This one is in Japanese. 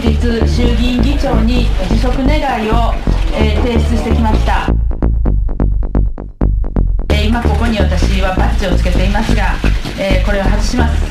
日衆議院議長に辞職願を、えー提出してきました、えー今ここに私はバッジをつけていますが、えーこれを外します。